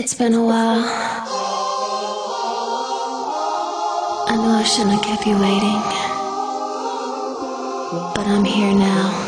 It's been a while. I know I shouldn't have kept you waiting, but I'm here now.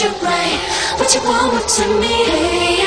your brain, what you want to me.